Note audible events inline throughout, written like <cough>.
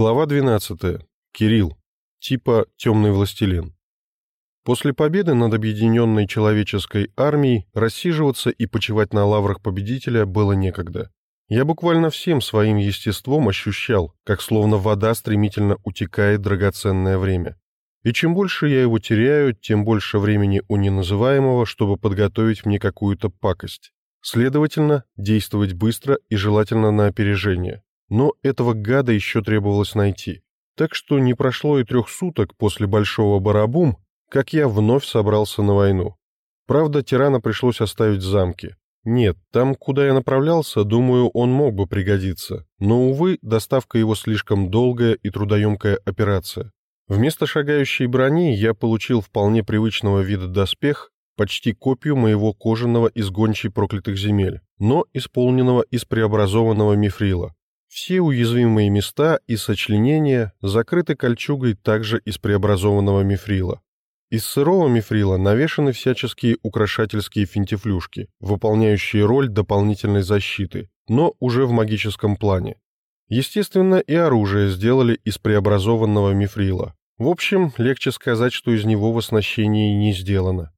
Глава 12. Кирилл. Типа «Темный властелин». После победы над объединенной человеческой армией рассиживаться и почивать на лаврах победителя было некогда. Я буквально всем своим естеством ощущал, как словно вода стремительно утекает драгоценное время. И чем больше я его теряю, тем больше времени у неназываемого, чтобы подготовить мне какую-то пакость. Следовательно, действовать быстро и желательно на опережение. Но этого гада еще требовалось найти. Так что не прошло и трех суток после Большого Барабум, как я вновь собрался на войну. Правда, тирана пришлось оставить в замке. Нет, там, куда я направлялся, думаю, он мог бы пригодиться. Но, увы, доставка его слишком долгая и трудоемкая операция. Вместо шагающей брони я получил вполне привычного вида доспех, почти копию моего кожаного из гончей проклятых земель, но исполненного из преобразованного мифрила. Все уязвимые места и сочленения закрыты кольчугой также из преобразованного мифрила. Из сырого мифрила навешаны всяческие украшательские финтифлюшки, выполняющие роль дополнительной защиты, но уже в магическом плане. Естественно, и оружие сделали из преобразованного мифрила. В общем, легче сказать, что из него в оснащении не сделано.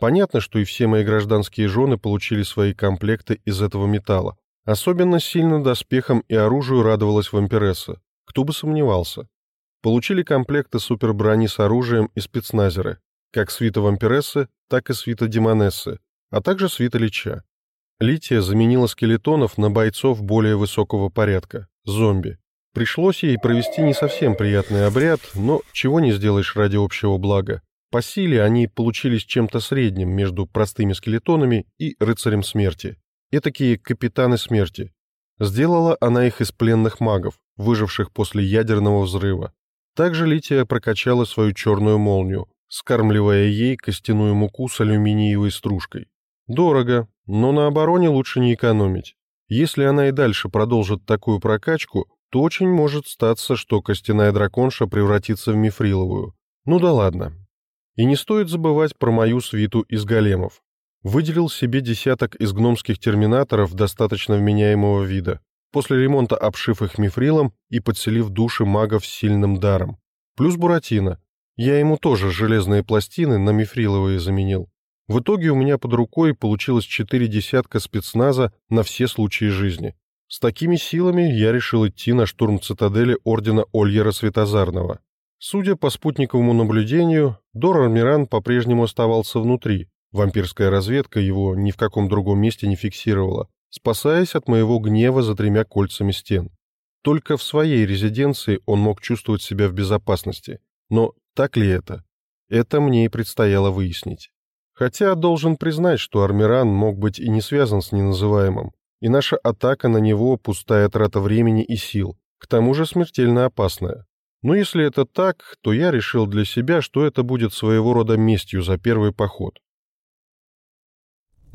Понятно, что и все мои гражданские жены получили свои комплекты из этого металла, Особенно сильно доспехам и оружию радовалась вампиресса. Кто бы сомневался. Получили комплекты суперброни с оружием и спецназеры, как свита вампирессы, так и свита демонессы, а также свита лича. Лития заменила скелетонов на бойцов более высокого порядка, зомби. Пришлось ей провести не совсем приятный обряд, но чего не сделаешь ради общего блага. По силе они получились чем-то средним между простыми скелетонами и рыцарем смерти этакие капитаны смерти. Сделала она их из пленных магов, выживших после ядерного взрыва. Также Лития прокачала свою черную молнию, скармливая ей костяную муку с алюминиевой стружкой. Дорого, но на обороне лучше не экономить. Если она и дальше продолжит такую прокачку, то очень может статься, что костяная драконша превратится в мифриловую. Ну да ладно. И не стоит забывать про мою свиту из големов. Выделил себе десяток из гномских терминаторов достаточно вменяемого вида, после ремонта обшив их мифрилом и подселив души магов с сильным даром. Плюс Буратино. Я ему тоже железные пластины на мифриловые заменил. В итоге у меня под рукой получилось четыре десятка спецназа на все случаи жизни. С такими силами я решил идти на штурм цитадели ордена Ольера Светозарного. Судя по спутниковому наблюдению, Дор Армиран по-прежнему оставался внутри, Вампирская разведка его ни в каком другом месте не фиксировала, спасаясь от моего гнева за тремя кольцами стен. Только в своей резиденции он мог чувствовать себя в безопасности. Но так ли это? Это мне и предстояло выяснить. Хотя должен признать, что Армиран мог быть и не связан с неназываемым, и наша атака на него – пустая трата времени и сил, к тому же смертельно опасная. Но если это так, то я решил для себя, что это будет своего рода местью за первый поход.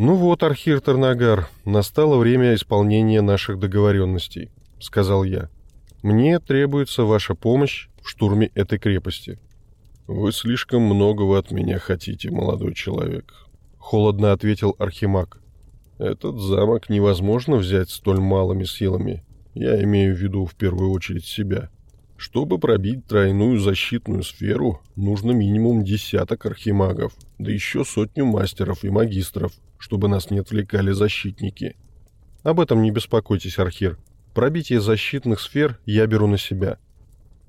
«Ну вот, Архир Тарнагар, настало время исполнения наших договоренностей», — сказал я. «Мне требуется ваша помощь в штурме этой крепости». «Вы слишком многого от меня хотите, молодой человек», — холодно ответил Архимаг. «Этот замок невозможно взять столь малыми силами. Я имею в виду в первую очередь себя. Чтобы пробить тройную защитную сферу, нужно минимум десяток архимагов, да еще сотню мастеров и магистров, чтобы нас не отвлекали защитники. Об этом не беспокойтесь, Архир. Пробитие защитных сфер я беру на себя.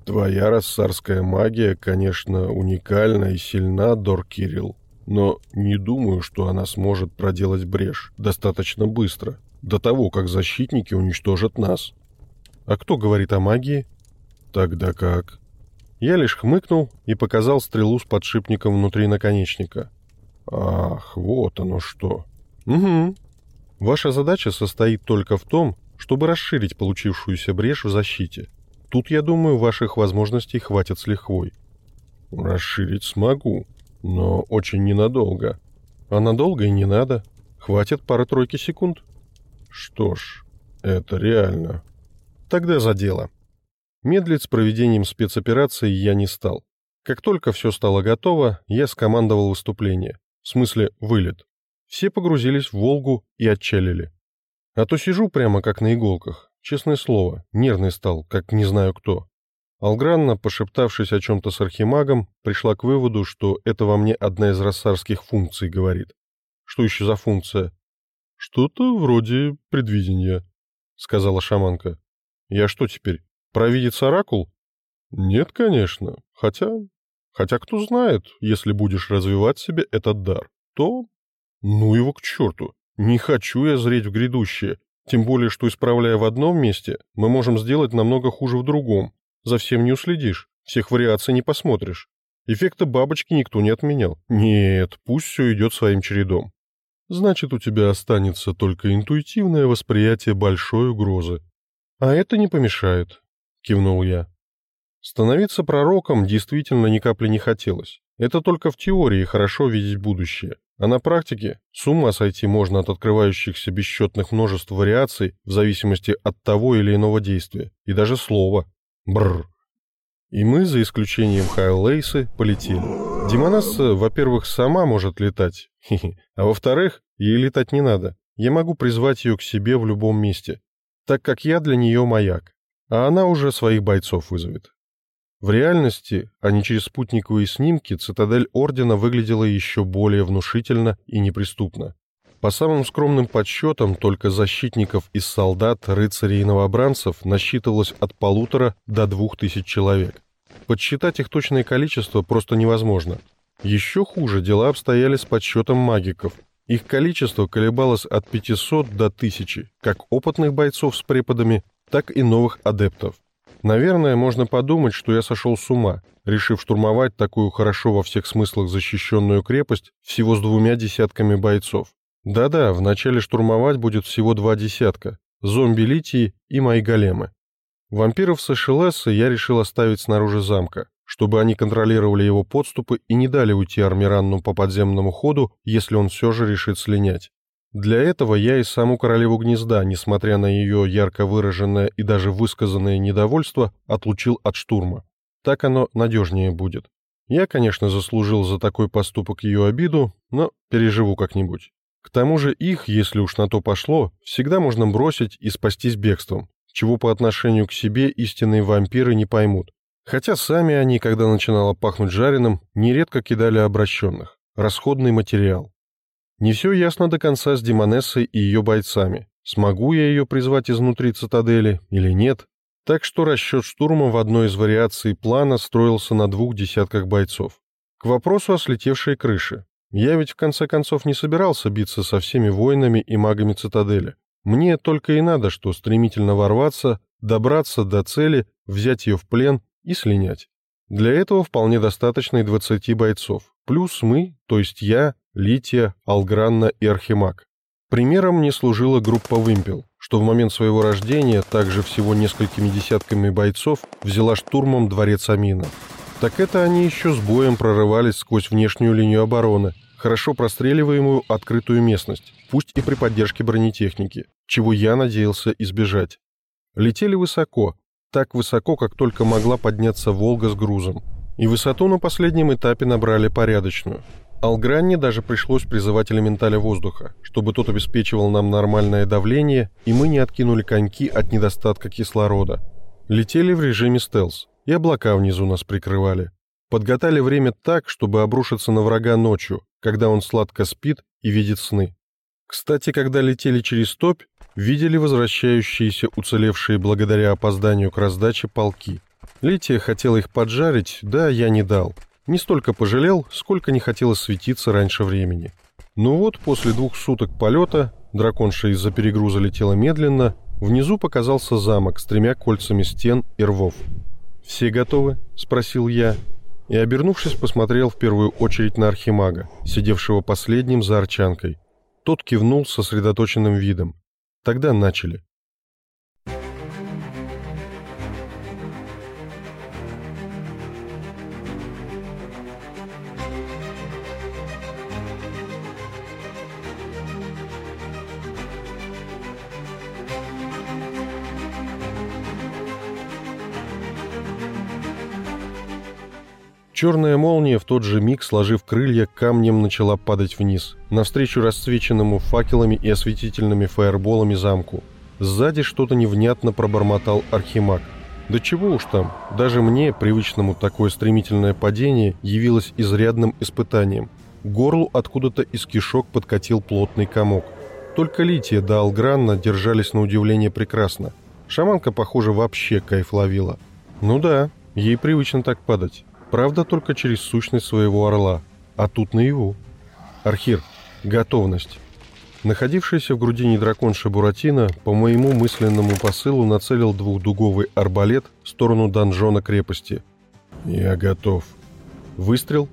Твоя рассарская магия, конечно, уникальна и сильна, Дор Кирилл, но не думаю, что она сможет проделать брешь достаточно быстро, до того, как защитники уничтожат нас. А кто говорит о магии? Тогда как? Я лишь хмыкнул и показал стрелу с подшипником внутри наконечника. Ах, вот оно что. Угу. Ваша задача состоит только в том, чтобы расширить получившуюся брешь в защите. Тут, я думаю, ваших возможностей хватит с лихвой. Расширить смогу, но очень ненадолго. А надолго и не надо. Хватит пары-тройки секунд. Что ж, это реально. Тогда за дело. Медлить с проведением спецоперации я не стал. Как только все стало готово, я скомандовал выступление. В смысле, вылет. Все погрузились в «Волгу» и отчалили. А то сижу прямо как на иголках. Честное слово, нервный стал, как не знаю кто. Алгранна, пошептавшись о чем-то с архимагом, пришла к выводу, что это во мне одна из рассарских функций говорит. Что еще за функция? Что-то вроде предвидения, сказала шаманка. Я что теперь, провидец оракул? Нет, конечно, хотя... Хотя кто знает, если будешь развивать себе этот дар, то... Ну его к черту, не хочу я зреть в грядущее, тем более, что исправляя в одном месте, мы можем сделать намного хуже в другом, за всем не уследишь, всех вариаций не посмотришь. Эффекта бабочки никто не отменял. Нет, пусть все идет своим чередом. Значит, у тебя останется только интуитивное восприятие большой угрозы. А это не помешает, кивнул я. Становиться пророком действительно ни капли не хотелось. Это только в теории хорошо видеть будущее. А на практике с ума сойти можно от открывающихся бесчетных множеств вариаций в зависимости от того или иного действия, и даже слова. Бррр. И мы, за исключением Хайл Лейсы, полетели. Демонесса, во-первых, сама может летать, <laughs> а во-вторых, ей летать не надо. Я могу призвать ее к себе в любом месте, так как я для нее маяк, а она уже своих бойцов вызовет. В реальности, а не через спутниковые снимки, цитадель Ордена выглядела еще более внушительно и неприступно. По самым скромным подсчетам, только защитников из солдат, рыцарей и новобранцев насчитывалось от полутора до двух тысяч человек. Подсчитать их точное количество просто невозможно. Еще хуже дела обстояли с подсчетом магиков. Их количество колебалось от 500 до 1000, как опытных бойцов с преподами, так и новых адептов. Наверное, можно подумать, что я сошел с ума, решив штурмовать такую хорошо во всех смыслах защищенную крепость всего с двумя десятками бойцов. Да-да, вначале штурмовать будет всего два десятка. Зомби-литии и мои големы. Вампиров с Эшелеса я решил оставить снаружи замка, чтобы они контролировали его подступы и не дали уйти Армиранну по подземному ходу, если он все же решит слинять. Для этого я и саму королеву гнезда, несмотря на ее ярко выраженное и даже высказанное недовольство, отлучил от штурма. Так оно надежнее будет. Я, конечно, заслужил за такой поступок ее обиду, но переживу как-нибудь. К тому же их, если уж на то пошло, всегда можно бросить и спастись бегством, чего по отношению к себе истинные вампиры не поймут. Хотя сами они, когда начинало пахнуть жареным, нередко кидали обращенных. Расходный материал. Не все ясно до конца с Демонессой и ее бойцами. Смогу я ее призвать изнутри цитадели или нет? Так что расчет штурма в одной из вариаций плана строился на двух десятках бойцов. К вопросу о слетевшей крыше. Я ведь в конце концов не собирался биться со всеми воинами и магами цитадели. Мне только и надо, что стремительно ворваться, добраться до цели, взять ее в плен и слинять. Для этого вполне достаточно и 20 бойцов, плюс мы, то есть я, Лития, Алгранна и Архимаг. Примером мне служила группа «Вымпел», что в момент своего рождения также всего несколькими десятками бойцов взяла штурмом дворец Амина. Так это они еще с боем прорывались сквозь внешнюю линию обороны, хорошо простреливаемую открытую местность, пусть и при поддержке бронетехники, чего я надеялся избежать. Летели высоко, так высоко, как только могла подняться «Волга» с грузом. И высоту на последнем этапе набрали порядочную. Алгранне даже пришлось призывать элементаля воздуха, чтобы тот обеспечивал нам нормальное давление, и мы не откинули коньки от недостатка кислорода. Летели в режиме стелс, и облака внизу нас прикрывали. Подготали время так, чтобы обрушиться на врага ночью, когда он сладко спит и видит сны. Кстати, когда летели через топь, видели возвращающиеся уцелевшие благодаря опозданию к раздаче полки. Лития хотела их поджарить, да, я не дал. Не столько пожалел, сколько не хотелось светиться раньше времени. Но вот после двух суток полета, драконша из-за перегруза летела медленно, внизу показался замок с тремя кольцами стен и рвов. «Все готовы?» — спросил я и, обернувшись, посмотрел в первую очередь на архимага, сидевшего последним за арчанкой. Тот кивнул сосредоточенным видом. Тогда начали. Черная молния в тот же миг, сложив крылья, камнем начала падать вниз, навстречу расцвеченному факелами и осветительными фаерболами замку. Сзади что-то невнятно пробормотал Архимаг. Да чего уж там, даже мне, привычному такое стремительное падение, явилось изрядным испытанием. К горлу откуда-то из кишок подкатил плотный комок. Только Лития да Алгранна держались на удивление прекрасно. Шаманка, похоже, вообще кайф ловила. Ну да, ей привычно так падать. Правда, только через сущность своего орла. А тут наяву. Архир, готовность. Находившийся в грудине драконша Буратино по моему мысленному посылу нацелил двухдуговый арбалет в сторону донжона крепости. «Я готов». Выстрел.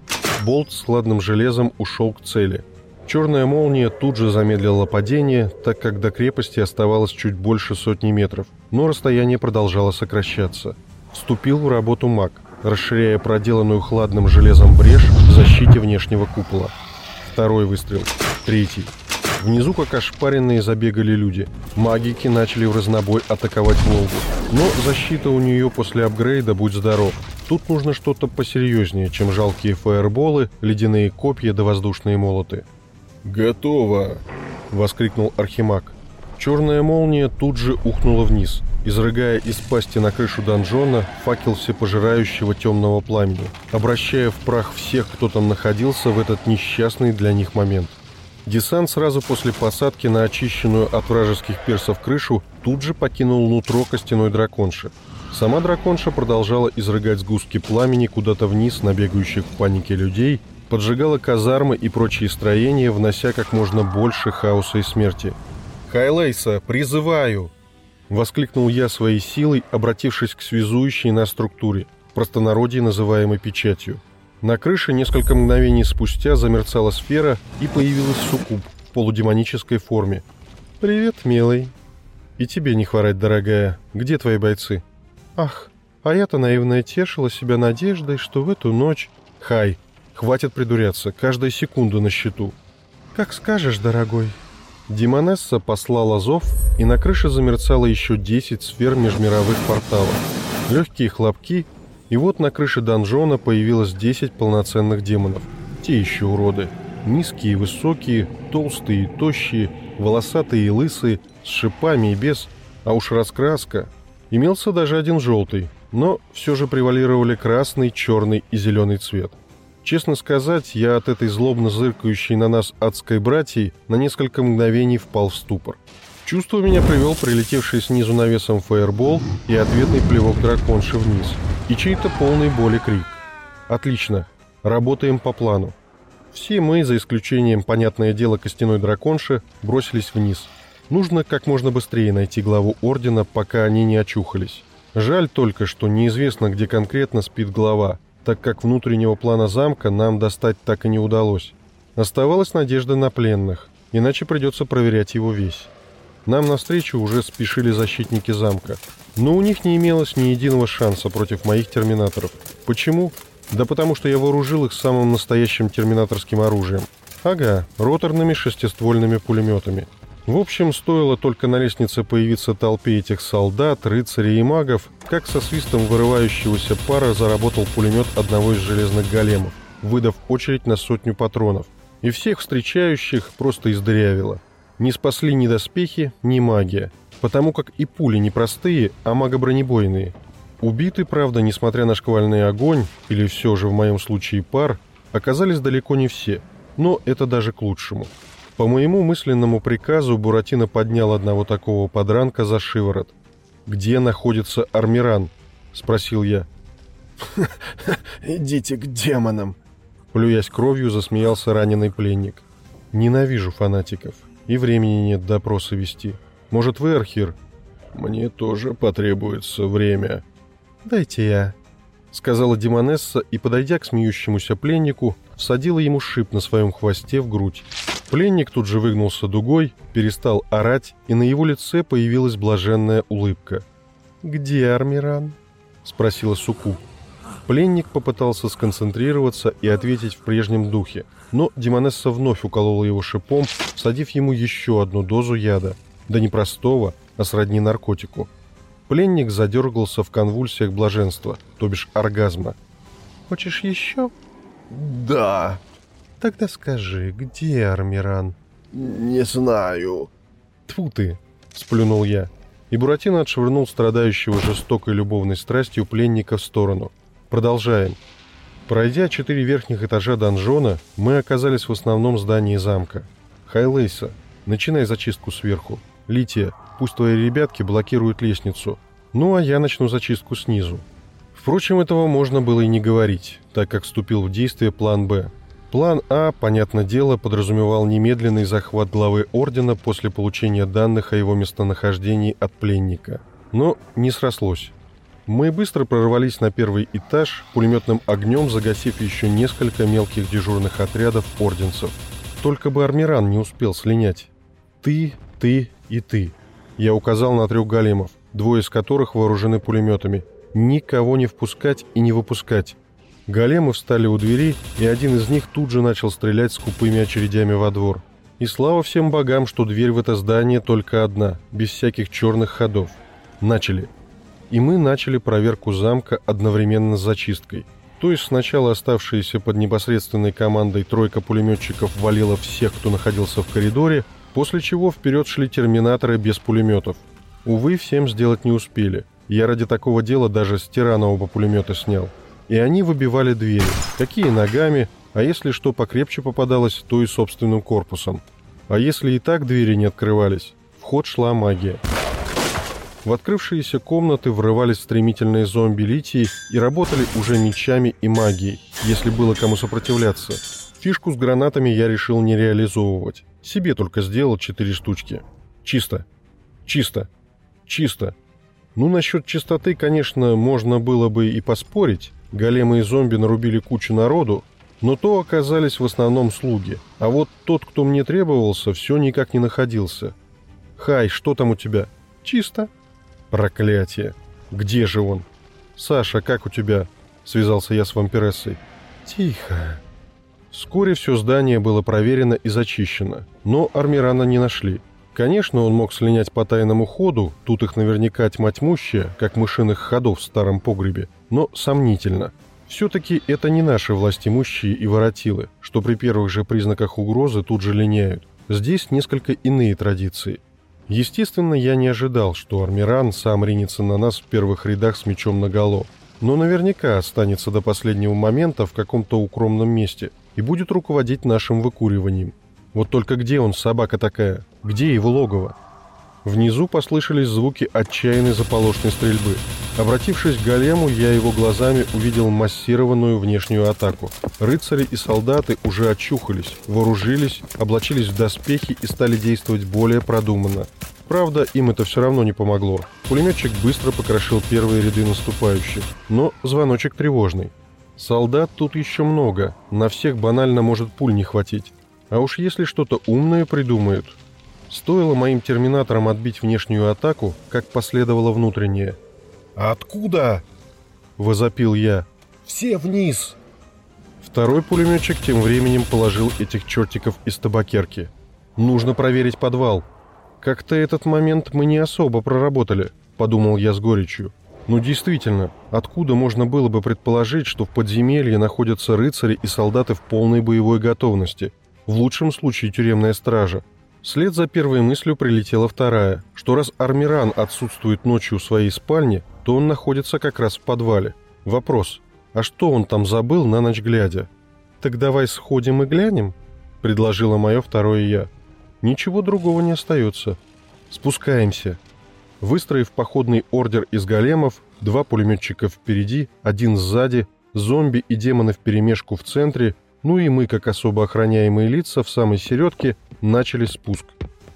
Болт с хладным железом ушел к цели. Черная молния тут же замедлила падение, так как до крепости оставалось чуть больше сотни метров, но расстояние продолжало сокращаться. Вступил в работу маг, расширяя проделанную хладным железом брешь в защите внешнего купола. Второй выстрел. Третий. Внизу, как ошпаренные, забегали люди. Магики начали в разнобой атаковать Волгу. Но защита у нее после апгрейда будь здоров. Тут нужно что-то посерьезнее, чем жалкие фаерболы, ледяные копья да воздушные молоты. «Готово!» — воскликнул Архимаг. Черная молния тут же ухнула вниз, изрыгая из пасти на крышу донжона факел всепожирающего темного пламени, обращая в прах всех, кто там находился в этот несчастный для них момент. Десант сразу после посадки на очищенную от вражеских персов крышу тут же покинул нутро костяной драконши. Сама драконша продолжала изрыгать сгустки пламени куда-то вниз на бегающих в панике людей, поджигала казармы и прочие строения, внося как можно больше хаоса и смерти. «Хайлейса, призываю!» — воскликнул я своей силой, обратившись к связующей на структуре, простонародье называемой печатью. На крыше несколько мгновений спустя замерцала сфера и появилась суккуб в полудемонической форме. «Привет, милый». «И тебе не хворать, дорогая. Где твои бойцы?» «Ах, а я-то наивно тешила себя надеждой, что в эту ночь...» «Хай, хватит придуряться, каждая секунда на счету». «Как скажешь, дорогой». Демонесса послала зов, и на крыше замерцало еще 10 сфер межмировых порталов. Легкие хлопки — и вот на крыше донжона появилось 10 полноценных демонов. Те еще уроды. Низкие и высокие, толстые и тощие, волосатые и лысые, с шипами и без, а уж раскраска. Имелся даже один желтый, но все же превалировали красный, черный и зеленый цвет. Честно сказать, я от этой злобно зыркающей на нас адской братьей на несколько мгновений впал в ступор. чувство меня привел прилетевший снизу навесом фаербол и ответный плевок драконши вниз – и чей-то полный боли крик. Отлично. Работаем по плану. Все мы, за исключением, понятное дело, костяной драконши, бросились вниз. Нужно как можно быстрее найти главу Ордена, пока они не очухались. Жаль только, что неизвестно, где конкретно спит глава, так как внутреннего плана замка нам достать так и не удалось. Оставалась надежда на пленных, иначе придется проверять его весь. Нам навстречу уже спешили защитники замка. Но у них не имелось ни единого шанса против моих терминаторов. Почему? Да потому что я вооружил их самым настоящим терминаторским оружием. Ага, роторными шестиствольными пулеметами. В общем, стоило только на лестнице появиться толпе этих солдат, рыцарей и магов, как со свистом вырывающегося пара заработал пулемет одного из железных големов, выдав очередь на сотню патронов. И всех встречающих просто издырявило. Не спасли ни доспехи, ни магия, потому как и пули не простые, а магобронебойные. Убиты, правда, несмотря на шквальный огонь, или все же в моем случае пар, оказались далеко не все, но это даже к лучшему. По моему мысленному приказу Буратино поднял одного такого подранка за шиворот. «Где находится Армиран?» — спросил я. <laughs> «Идите к демонам!» Плюясь кровью, засмеялся раненый пленник. «Ненавижу фанатиков. И времени нет допросы вести. Может, вы, Архир?» «Мне тоже потребуется время». «Дайте я», — сказала Демонесса и, подойдя к смеющемуся пленнику, всадила ему шип на своем хвосте в грудь. Пленник тут же выгнулся дугой, перестал орать, и на его лице появилась блаженная улыбка. «Где Армиран?» — спросила Суку. Пленник попытался сконцентрироваться и ответить в прежнем духе — но Демонесса вновь уколола его шипом, всадив ему еще одну дозу яда. Да не простого, а сродни наркотику. Пленник задергался в конвульсиях блаженства, то бишь оргазма. «Хочешь еще?» «Да». «Тогда скажи, где Армиран?» «Не знаю». Тфу ты!» — сплюнул я. и Буратино отшвырнул страдающего жестокой любовной страстью пленника в сторону. Продолжаем. Пройдя четыре верхних этажа донжона, мы оказались в основном здании замка. Хайлейса, начинай зачистку сверху. Лития, пусть твои ребятки блокируют лестницу. Ну, а я начну зачистку снизу. Впрочем, этого можно было и не говорить, так как вступил в действие план «Б». План А, понятное дело, подразумевал немедленный захват главы Ордена после получения данных о его местонахождении от пленника. Но не срослось. Мы быстро прорвались на первый этаж, пулеметным огнем загасив еще несколько мелких дежурных отрядов орденцев. Только бы Армиран не успел слинять. «Ты, ты и ты». Я указал на трех големов, двое из которых вооружены пулеметами. Никого не впускать и не выпускать. Големы встали у двери, и один из них тут же начал стрелять скупыми очередями во двор. И слава всем богам, что дверь в это здание только одна, без всяких черных ходов. Начали. И мы начали проверку замка одновременно с зачисткой. То есть сначала оставшиеся под непосредственной командой тройка пулеметчиков валила всех, кто находился в коридоре, после чего вперед шли терминаторы без пулеметов. Увы, всем сделать не успели. Я ради такого дела даже с тирана оба пулемета снял и они выбивали двери. Какие ногами, а если что покрепче попадалось, то и собственным корпусом. А если и так двери не открывались, в ход шла магия. В открывшиеся комнаты врывались стремительные зомби литии и работали уже мечами и магией, если было кому сопротивляться. Фишку с гранатами я решил не реализовывать. Себе только сделал четыре штучки. Чисто. Чисто. Чисто. Ну, насчет чистоты, конечно, можно было бы и поспорить, Големы и зомби нарубили кучу народу, но то оказались в основном слуги. А вот тот, кто мне требовался, все никак не находился. «Хай, что там у тебя?» «Чисто». «Проклятие! Где же он?» «Саша, как у тебя?» — связался я с вампирессой. «Тихо». Вскоре все здание было проверено и зачищено, но Армирана не нашли. Конечно, он мог слинять по тайному ходу, тут их наверняка тьма тьмущая, как мышиных ходов в старом погребе, но сомнительно. Все-таки это не наши властимущие и воротилы, что при первых же признаках угрозы тут же линяют. Здесь несколько иные традиции. Естественно, я не ожидал, что Армиран сам ринется на нас в первых рядах с мечом наголо, но наверняка останется до последнего момента в каком-то укромном месте и будет руководить нашим выкуриванием. Вот только где он, собака такая? Где его логово? Внизу послышались звуки отчаянной заполошной стрельбы. Обратившись к голему, я его глазами увидел массированную внешнюю атаку. Рыцари и солдаты уже очухались, вооружились, облачились в доспехи и стали действовать более продуманно. Правда, им это все равно не помогло. Пулеметчик быстро покрошил первые ряды наступающих, но звоночек тревожный. Солдат тут еще много, на всех банально может пуль не хватить. А уж если что-то умное придумают. Стоило моим терминаторам отбить внешнюю атаку, как последовало внутреннее. «Откуда?» – возопил я. «Все вниз!» Второй пулеметчик тем временем положил этих чертиков из табакерки. «Нужно проверить подвал». «Как-то этот момент мы не особо проработали», – подумал я с горечью. «Ну действительно, откуда можно было бы предположить, что в подземелье находятся рыцари и солдаты в полной боевой готовности – в лучшем случае тюремная стража. Вслед за первой мыслью прилетела вторая, что раз Армиран отсутствует ночью в своей спальне, то он находится как раз в подвале. Вопрос, а что он там забыл на ночь глядя? «Так давай сходим и глянем», — предложила мое второе «я». Ничего другого не остается. Спускаемся. Выстроив походный ордер из големов, два пулеметчика впереди, один сзади, зомби и демоны вперемешку в центре — ну и мы, как особо охраняемые лица, в самой середке начали спуск.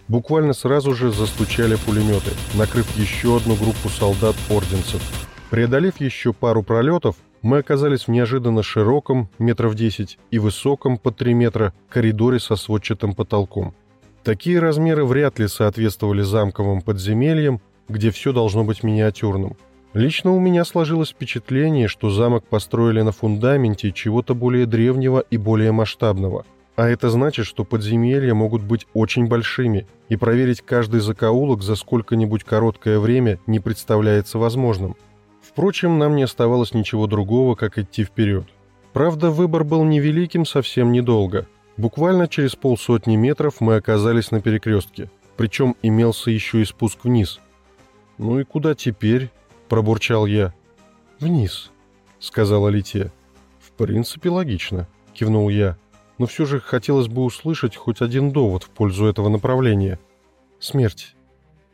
Буквально сразу же застучали пулеметы, накрыв еще одну группу солдат-орденцев. Преодолев еще пару пролетов, мы оказались в неожиданно широком, метров 10, и высоком, по 3 метра, коридоре со сводчатым потолком. Такие размеры вряд ли соответствовали замковым подземельям, где все должно быть миниатюрным – Лично у меня сложилось впечатление, что замок построили на фундаменте чего-то более древнего и более масштабного. А это значит, что подземелья могут быть очень большими, и проверить каждый закоулок за сколько-нибудь короткое время не представляется возможным. Впрочем, нам не оставалось ничего другого, как идти вперед. Правда, выбор был невеликим совсем недолго. Буквально через полсотни метров мы оказались на перекрестке, причем имелся еще и спуск вниз – «Ну и куда теперь?» – пробурчал я. «Вниз», – сказала Лития. «В принципе, логично», – кивнул я. «Но все же хотелось бы услышать хоть один довод в пользу этого направления. Смерть.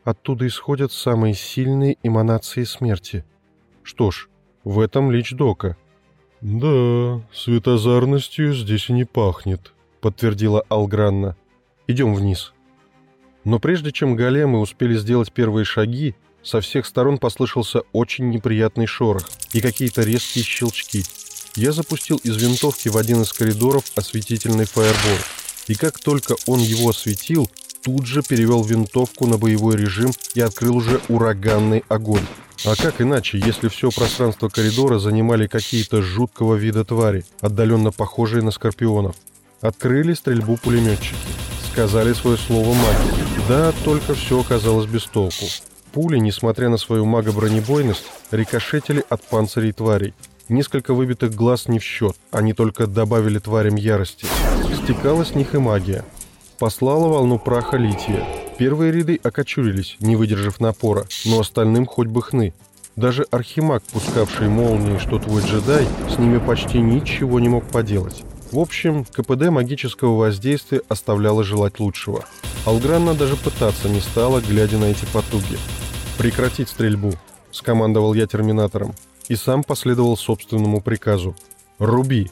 Оттуда исходят самые сильные эманации смерти. Что ж, в этом лич Дока». «Да, светозарностью здесь и не пахнет», — подтвердила Алгранна. «Идем вниз». Но прежде чем големы успели сделать первые шаги, со всех сторон послышался очень неприятный шорох и какие-то резкие щелчки. Я запустил из винтовки в один из коридоров осветительный фаербол, и как только он его осветил, тут же перевел винтовку на боевой режим и открыл уже ураганный огонь. А как иначе, если все пространство коридора занимали какие-то жуткого вида твари, отдаленно похожие на скорпионов? Открыли стрельбу пулеметчики. Сказали свое слово маги. Да, только все оказалось без толку. Пули, несмотря на свою магобронебойность, рикошетили от панцирей тварей. Несколько выбитых глаз не в счет, они только добавили тварям ярости. Стекала с них и магия. Послала волну праха лития. Первые ряды окочурились, не выдержав напора, но остальным хоть бы хны. Даже архимаг, пускавший молнии, что твой джедай, с ними почти ничего не мог поделать. В общем, КПД магического воздействия оставляло желать лучшего. Алгранна даже пытаться не стала, глядя на эти потуги. «Прекратить стрельбу», — скомандовал я терминатором, и сам последовал собственному приказу. «Руби!»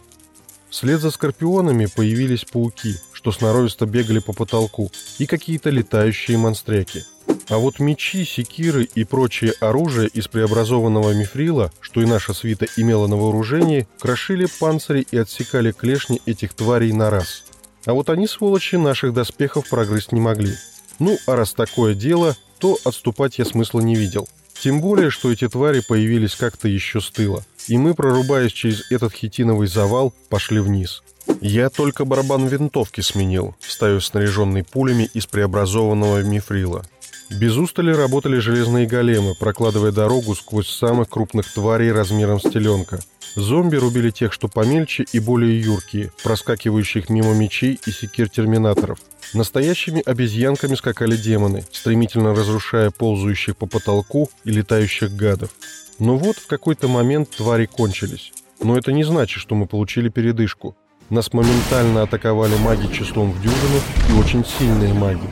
Вслед за скорпионами появились пауки, что сноровисто бегали по потолку, и какие-то летающие монстряки. А вот мечи, секиры и прочее оружие из преобразованного мифрила, что и наша свита имела на вооружении, крошили панцири и отсекали клешни этих тварей на раз. А вот они, сволочи, наших доспехов прогрызть не могли. Ну, а раз такое дело, то отступать я смысла не видел. Тем более, что эти твари появились как-то еще с тыла, и мы, прорубаясь через этот хитиновый завал, пошли вниз. Я только барабан винтовки сменил, ставив снаряженный пулями из преобразованного мифрила. Без устали работали железные големы, прокладывая дорогу сквозь самых крупных тварей размером с теленка. Зомби рубили тех, что помельче и более юркие, проскакивающих мимо мечей и секир терминаторов. Настоящими обезьянками скакали демоны, стремительно разрушая ползающих по потолку и летающих гадов. Но вот в какой-то момент твари кончились. Но это не значит, что мы получили передышку. Нас моментально атаковали маги числом в дюжину и очень сильные маги.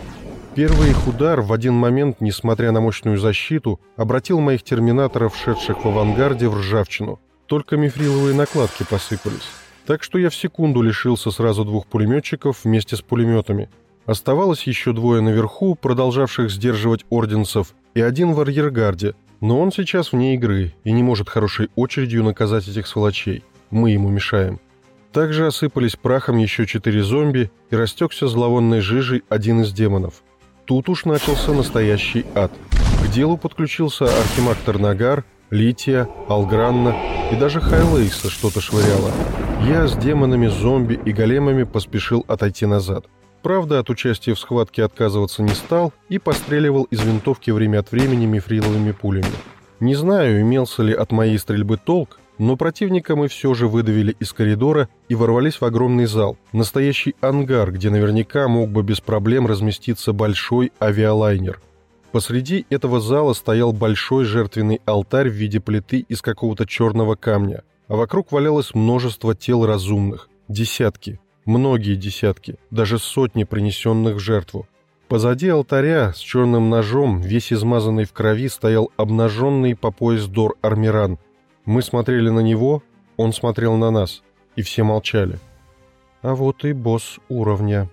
Первый их удар в один момент, несмотря на мощную защиту, обратил моих терминаторов, шедших в авангарде, в ржавчину. Только мифриловые накладки посыпались. Так что я в секунду лишился сразу двух пулеметчиков вместе с пулеметами. Оставалось еще двое наверху, продолжавших сдерживать орденцев, и один в арьергарде, но он сейчас вне игры и не может хорошей очередью наказать этих сволочей. Мы ему мешаем. Также осыпались прахом еще четыре зомби и растекся зловонной жижей один из демонов. Тут уж начался настоящий ад. К делу подключился Архимаг Тарнагар, Лития, Алгранна и даже Хайлейса что-то швыряла. Я с демонами, зомби и големами поспешил отойти назад. Правда, от участия в схватке отказываться не стал и постреливал из винтовки время от времени мифриловыми пулями. Не знаю, имелся ли от моей стрельбы толк, но противника мы все же выдавили из коридора и ворвались в огромный зал, настоящий ангар, где наверняка мог бы без проблем разместиться большой авиалайнер. Посреди этого зала стоял большой жертвенный алтарь в виде плиты из какого-то черного камня, а вокруг валялось множество тел разумных, десятки, многие десятки, даже сотни принесенных в жертву. Позади алтаря с черным ножом, весь измазанный в крови, стоял обнаженный по пояс Дор Армиран – мы смотрели на него, он смотрел на нас, и все молчали. А вот и босс уровня.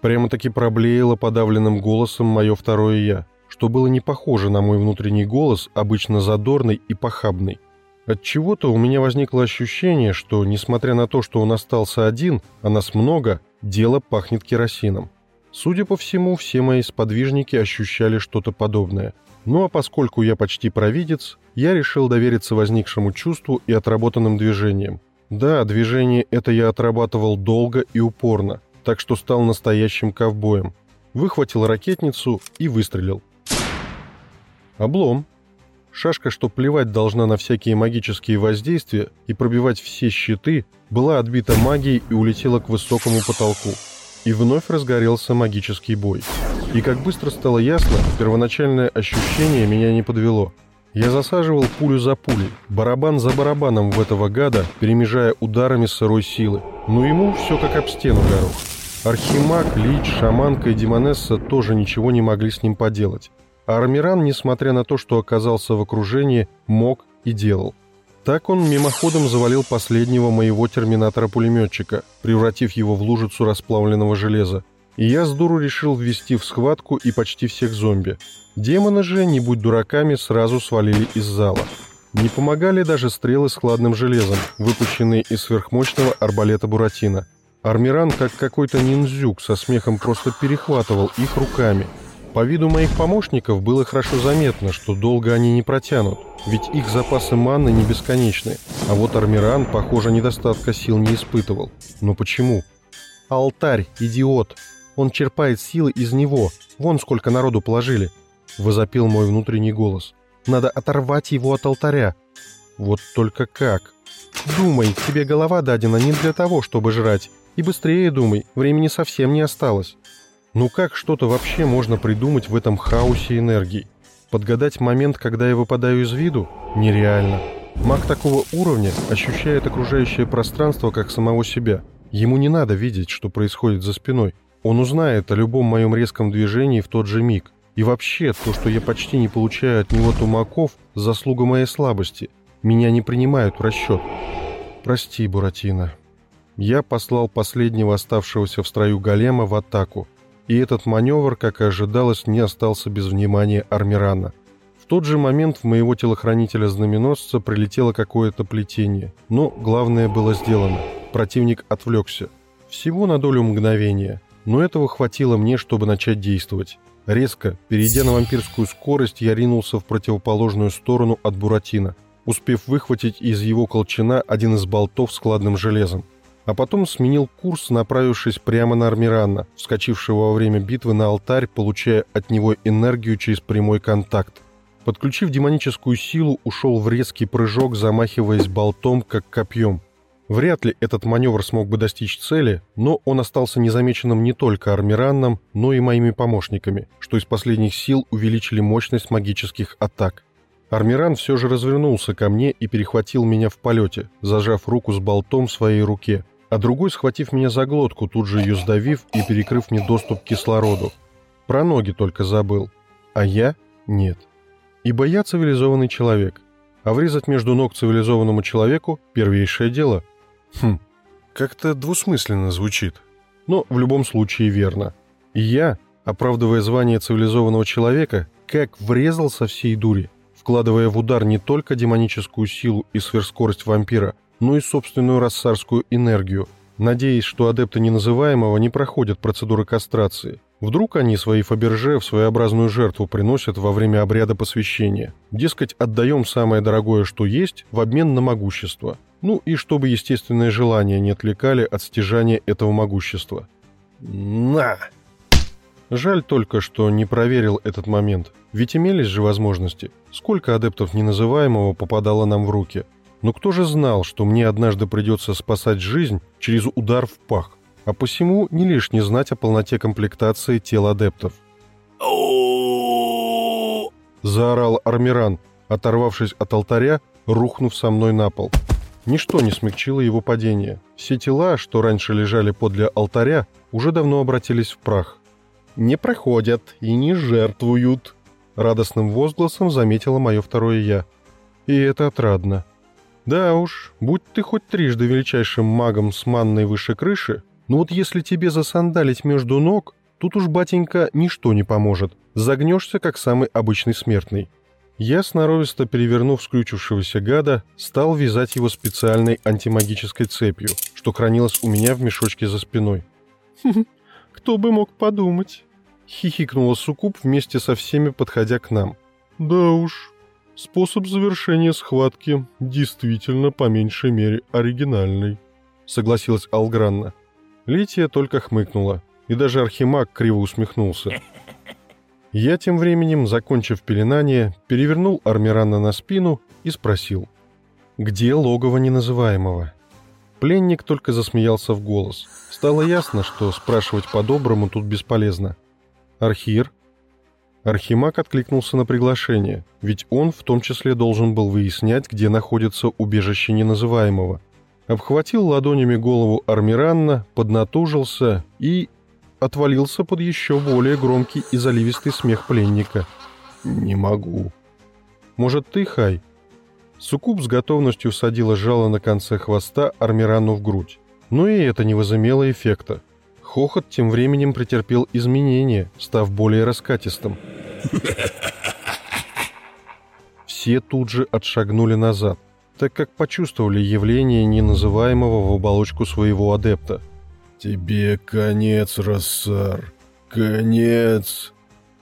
Прямо-таки проблеяло подавленным голосом мое второе «я», что было не похоже на мой внутренний голос, обычно задорный и похабный. От чего то у меня возникло ощущение, что, несмотря на то, что он остался один, а нас много, дело пахнет керосином. Судя по всему, все мои сподвижники ощущали что-то подобное. Ну а поскольку я почти провидец, я решил довериться возникшему чувству и отработанным движениям. Да, движение это я отрабатывал долго и упорно, так что стал настоящим ковбоем. Выхватил ракетницу и выстрелил. Облом. Шашка, что плевать должна на всякие магические воздействия и пробивать все щиты, была отбита магией и улетела к высокому потолку. И вновь разгорелся магический бой. И как быстро стало ясно, первоначальное ощущение меня не подвело. Я засаживал пулю за пулей, барабан за барабаном в этого гада, перемежая ударами сырой силы. Но ему все как об стену горох. Архимаг, Лич, Шаманка и Демонесса тоже ничего не могли с ним поделать. А Армиран, несмотря на то, что оказался в окружении, мог и делал. Так он мимоходом завалил последнего моего терминатора-пулеметчика, превратив его в лужицу расплавленного железа. И я с дуру решил ввести в схватку и почти всех зомби. Демоны же, не будь дураками, сразу свалили из зала. Не помогали даже стрелы с хладным железом, выпущенные из сверхмощного арбалета Буратино. Армиран, как какой-то ниндзюк, со смехом просто перехватывал их руками. По виду моих помощников было хорошо заметно, что долго они не протянут, ведь их запасы манны не бесконечны, а вот Армиран, похоже, недостатка сил не испытывал. Но почему? «Алтарь, идиот! Он черпает силы из него, вон сколько народу положили!» — возопил мой внутренний голос. «Надо оторвать его от алтаря!» «Вот только как!» «Думай, тебе голова дадена не для того, чтобы жрать, и быстрее думай, времени совсем не осталось. Ну как что-то вообще можно придумать в этом хаосе энергии? Подгадать момент, когда я выпадаю из виду? Нереально. Маг такого уровня ощущает окружающее пространство как самого себя. Ему не надо видеть, что происходит за спиной. Он узнает о любом моем резком движении в тот же миг. И вообще, то, что я почти не получаю от него тумаков, заслуга моей слабости. Меня не принимают в расчет. Прости, Буратино. Я послал последнего оставшегося в строю голема в атаку, и этот маневр, как и ожидалось, не остался без внимания Армирана. В тот же момент в моего телохранителя-знаменосца прилетело какое-то плетение, но главное было сделано. Противник отвлекся. Всего на долю мгновения, но этого хватило мне, чтобы начать действовать. Резко, перейдя на вампирскую скорость, я ринулся в противоположную сторону от Буратино, успев выхватить из его колчана один из болтов с кладным железом а потом сменил курс, направившись прямо на Армирана, вскочившего во время битвы на алтарь, получая от него энергию через прямой контакт. Подключив демоническую силу, ушел в резкий прыжок, замахиваясь болтом, как копьем. Вряд ли этот маневр смог бы достичь цели, но он остался незамеченным не только Армиранном, но и моими помощниками, что из последних сил увеличили мощность магических атак. Армиран все же развернулся ко мне и перехватил меня в полете, зажав руку с болтом в своей руке, а другой, схватив меня за глотку, тут же ее сдавив и перекрыв мне доступ к кислороду. Про ноги только забыл. А я — нет. Ибо я цивилизованный человек. А врезать между ног цивилизованному человеку — первейшее дело. Хм, как-то двусмысленно звучит. Но в любом случае верно. И я, оправдывая звание цивилизованного человека, как врезал со всей дури, вкладывая в удар не только демоническую силу и сверхскорость вампира, но и собственную рассарскую энергию, надеясь, что адепты неназываемого не проходят процедуры кастрации. Вдруг они свои Фаберже в своеобразную жертву приносят во время обряда посвящения. Дескать, отдаем самое дорогое, что есть, в обмен на могущество. Ну и чтобы естественные желания не отвлекали от стяжания этого могущества. На! Жаль только, что не проверил этот момент. Ведь имелись же возможности. Сколько адептов неназываемого попадало нам в руки. Но кто же знал, что мне однажды придется спасать жизнь через удар в пах? А посему не лишне знать о полноте комплектации тел адептов. Заорал Армиран, оторвавшись от алтаря, рухнув со мной на пол. Ничто не смягчило его падение. Все тела, что раньше лежали подле алтаря, уже давно обратились в прах. «Не проходят и не жертвуют», — радостным возгласом заметила мое второе «я». И это отрадно. Да уж, будь ты хоть трижды величайшим магом с манной выше крыши, но вот если тебе засандалить между ног, тут уж, батенька, ничто не поможет. Загнешься, как самый обычный смертный. Я, сноровисто перевернув скрючившегося гада, стал вязать его специальной антимагической цепью, что хранилось у меня в мешочке за спиной. <laughs> кто бы мог подумать?» — хихикнула Сукуб вместе со всеми, подходя к нам. «Да уж, Способ завершения схватки действительно по меньшей мере оригинальный, согласилась Алгранна. Лития только хмыкнула, и даже Архимаг криво усмехнулся. <laughs> Я тем временем, закончив пеленание, перевернул Армирана на спину и спросил. «Где логово неназываемого?» Пленник только засмеялся в голос. Стало ясно, что спрашивать по-доброму тут бесполезно. «Архир?» Архимаг откликнулся на приглашение, ведь он в том числе должен был выяснять, где находится убежище неназываемого. Обхватил ладонями голову Армиранна, поднатужился и отвалился под еще более громкий и заливистый смех пленника. «Не могу». «Может, ты, Хай?» Суккуб с готовностью садила жало на конце хвоста Армирану в грудь. Но и это не возымело эффекта. Хохот тем временем претерпел изменения, став более раскатистым. Все тут же отшагнули назад, так как почувствовали явление неназываемого в оболочку своего адепта. «Тебе конец, Рассар, конец!»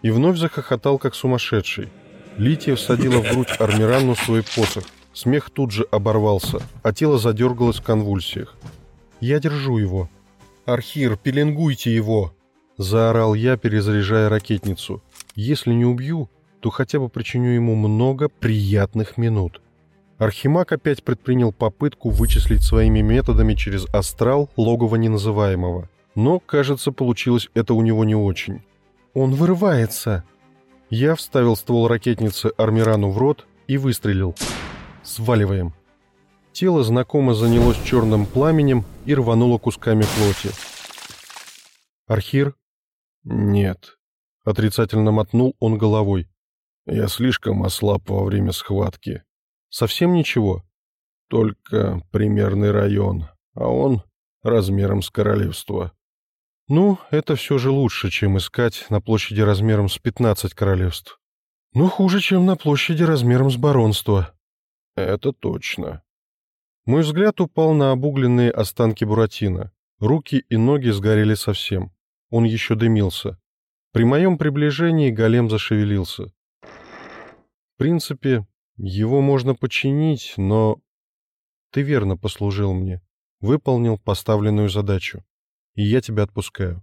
И вновь захохотал, как сумасшедший. Лития всадила в грудь Армирану свой посох. Смех тут же оборвался, а тело задергалось в конвульсиях. «Я держу его». «Архир, пеленгуйте его!» Заорал я, перезаряжая ракетницу. «Если не убью, то хотя бы причиню ему много приятных минут». Архимаг опять предпринял попытку вычислить своими методами через астрал логово неназываемого. Но, кажется, получилось это у него не очень. «Он вырывается!» Я вставил ствол ракетницы Армирану в рот и выстрелил. «Сваливаем!» Тело знакомо занялось черным пламенем и рвануло кусками плоти. «Архир?» «Нет», — отрицательно мотнул он головой. «Я слишком ослаб во время схватки». «Совсем ничего?» «Только примерный район, а он размером с королевство». Ну, это все же лучше, чем искать на площади размером с 15 королевств. Но хуже, чем на площади размером с баронство. Это точно. Мой взгляд упал на обугленные останки Буратино. Руки и ноги сгорели совсем. Он еще дымился. При моем приближении голем зашевелился. В принципе, его можно починить, но... Ты верно послужил мне. Выполнил поставленную задачу и я тебя отпускаю».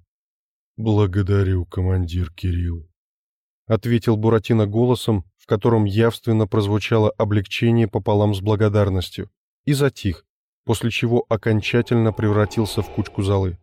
«Благодарю, командир Кирилл», — ответил Буратино голосом, в котором явственно прозвучало облегчение пополам с благодарностью, и затих, после чего окончательно превратился в кучку золы.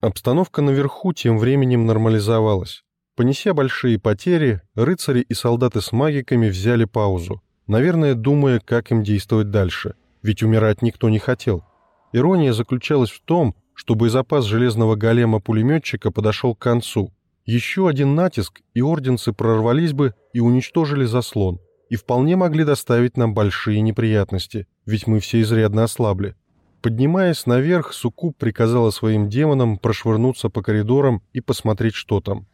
Обстановка наверху тем временем нормализовалась. Понеся большие потери, рыцари и солдаты с магиками взяли паузу, наверное, думая, как им действовать дальше, ведь умирать никто не хотел. Ирония заключалась в том, что боезапас железного голема-пулеметчика подошел к концу. Еще один натиск, и орденцы прорвались бы и уничтожили заслон, и вполне могли доставить нам большие неприятности, ведь мы все изрядно ослабли. Поднимаясь наверх, Сукуб приказала своим демонам прошвырнуться по коридорам и посмотреть, что там.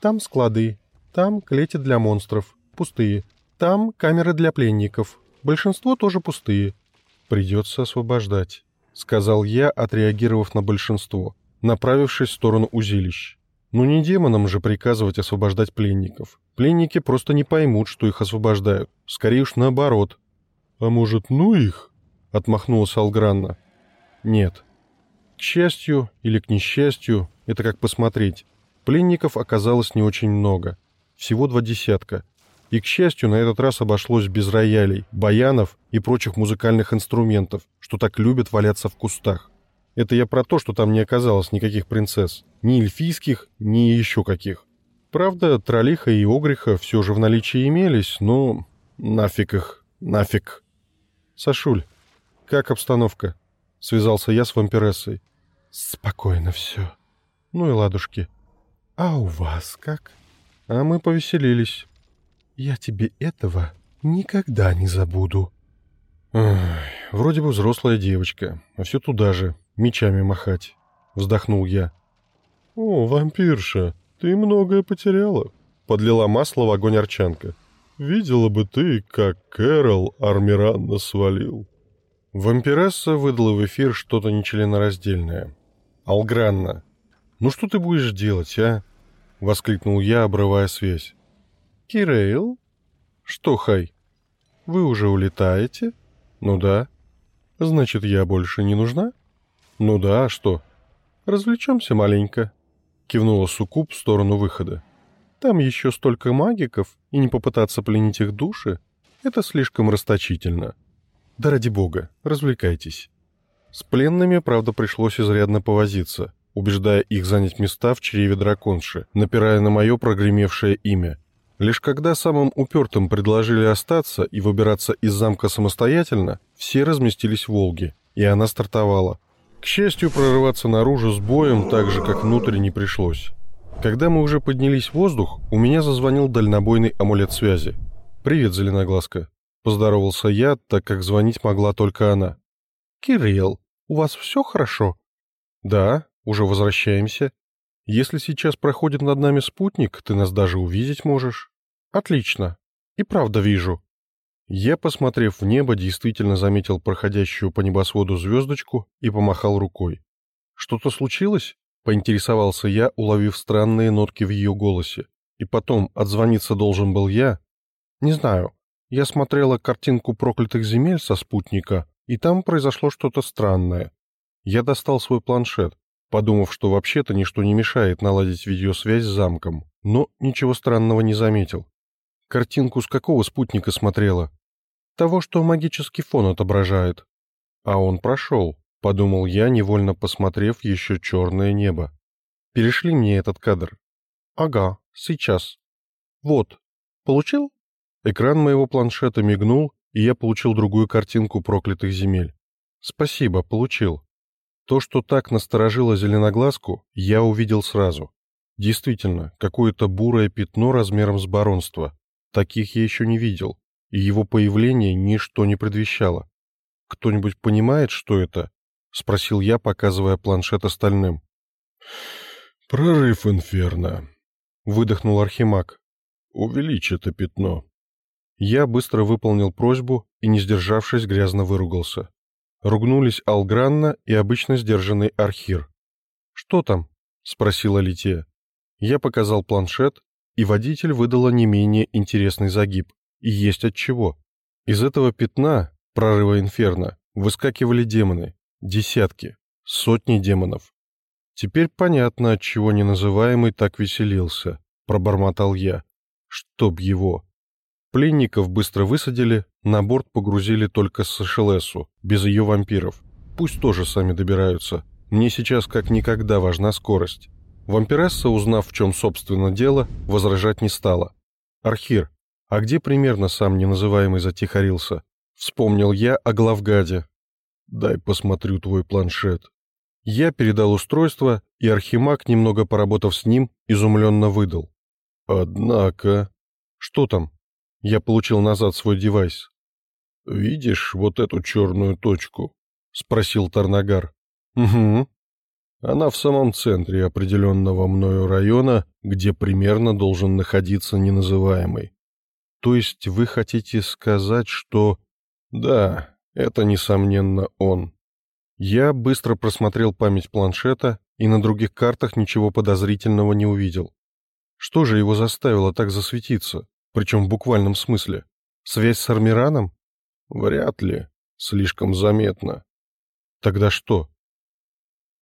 Там склады, там клети для монстров, пустые. Там камеры для пленников, большинство тоже пустые. Придется освобождать. — сказал я, отреагировав на большинство, направившись в сторону узилищ. «Ну не демонам же приказывать освобождать пленников. Пленники просто не поймут, что их освобождают. Скорее уж наоборот». «А может, ну их?» — отмахнулась Алгранна. «Нет. К счастью или к несчастью, это как посмотреть. Пленников оказалось не очень много. Всего два десятка. И, к счастью, на этот раз обошлось без роялей, баянов и прочих музыкальных инструментов, что так любят валяться в кустах. Это я про то, что там не оказалось никаких принцесс. Ни эльфийских, ни еще каких. Правда, Тролиха и Огриха все же в наличии имелись, но... Нафиг их, нафиг. Сашуль, как обстановка? Связался я с вампирессой. Спокойно все. Ну и ладушки. А у вас как? А мы повеселились. Я тебе этого никогда не забуду. Ой, вроде бы взрослая девочка, а все туда же, мечами махать. Вздохнул я. О, вампирша, ты многое потеряла. Подлила масло в огонь Арчанка. Видела бы ты, как Кэрол Армиранна свалил. Вампиресса выдала в эфир что-то нечленораздельное. «Алгранна, ну что ты будешь делать, а?» — воскликнул я, обрывая связь. Кирейл? Что, Хай? Вы уже улетаете? Ну да. Значит, я больше не нужна? Ну да, а что? Развлечемся маленько. Кивнула Сукуб в сторону выхода. Там еще столько магиков, и не попытаться пленить их души — это слишком расточительно. Да ради бога, развлекайтесь. С пленными, правда, пришлось изрядно повозиться, убеждая их занять места в чреве драконши, напирая на мое прогремевшее имя. Лишь когда самым упертым предложили остаться и выбираться из замка самостоятельно, все разместились в Волге, и она стартовала. К счастью, прорываться наружу с боем так же, как внутрь, не пришлось. Когда мы уже поднялись в воздух, у меня зазвонил дальнобойный амулет связи. «Привет, Зеленоглазка», — поздоровался я, так как звонить могла только она. «Кирилл, у вас все хорошо?» «Да, уже возвращаемся. Если сейчас проходит над нами спутник, ты нас даже увидеть можешь». «Отлично. И правда вижу». Я, посмотрев в небо, действительно заметил проходящую по небосводу звездочку и помахал рукой. «Что-то случилось?» — поинтересовался я, уловив странные нотки в ее голосе. «И потом, отзвониться должен был я?» «Не знаю. Я смотрела картинку проклятых земель со спутника, и там произошло что-то странное. Я достал свой планшет, подумав, что вообще-то ничто не мешает наладить видеосвязь с замком, но ничего странного не заметил. Картинку с какого спутника смотрела? Того, что магический фон отображает. А он прошел, подумал я, невольно посмотрев еще черное небо. Перешли мне этот кадр. Ага, сейчас. Вот. Получил? Экран моего планшета мигнул, и я получил другую картинку проклятых земель. Спасибо, получил. То, что так насторожило зеленоглазку, я увидел сразу. Действительно, какое-то бурое пятно размером с баронство. Таких я еще не видел, и его появление ничто не предвещало. «Кто-нибудь понимает, что это?» — спросил я, показывая планшет остальным. «Прорыв инферно», — выдохнул Архимаг. «Увеличь это пятно». Я быстро выполнил просьбу и, не сдержавшись, грязно выругался. Ругнулись Алгранна и обычно сдержанный Архир. «Что там?» — спросила Лития. Я показал планшет, и водитель выдала не менее интересный загиб. И есть от чего. Из этого пятна, прорыва инферно, выскакивали демоны. Десятки, сотни демонов. Теперь понятно, от чего неназываемый так веселился, пробормотал я. Чтоб его. Пленников быстро высадили, на борт погрузили только с Эшелесу, без ее вампиров. Пусть тоже сами добираются. Мне сейчас как никогда важна скорость. Вампиресса, узнав, в чем собственно дело, возражать не стала. «Архир, а где примерно сам неназываемый затихарился?» Вспомнил я о главгаде. «Дай посмотрю твой планшет». Я передал устройство, и Архимаг, немного поработав с ним, изумленно выдал. «Однако...» «Что там?» Я получил назад свой девайс. «Видишь вот эту черную точку?» — спросил Тарнагар. «Угу». Она в самом центре определенного мною района, где примерно должен находиться неназываемый. То есть вы хотите сказать, что... Да, это, несомненно, он. Я быстро просмотрел память планшета и на других картах ничего подозрительного не увидел. Что же его заставило так засветиться? Причем в буквальном смысле. Связь с Армираном? Вряд ли. Слишком заметно. Тогда что?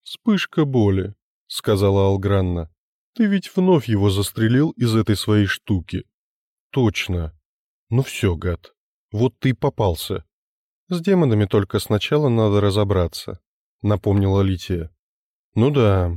Вспышка боли, сказала Алгранна. Ты ведь вновь его застрелил из этой своей штуки. Точно. Ну все, гад. Вот ты и попался. С демонами только сначала надо разобраться, напомнила Лития. Ну да,